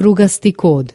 Prugasti kod.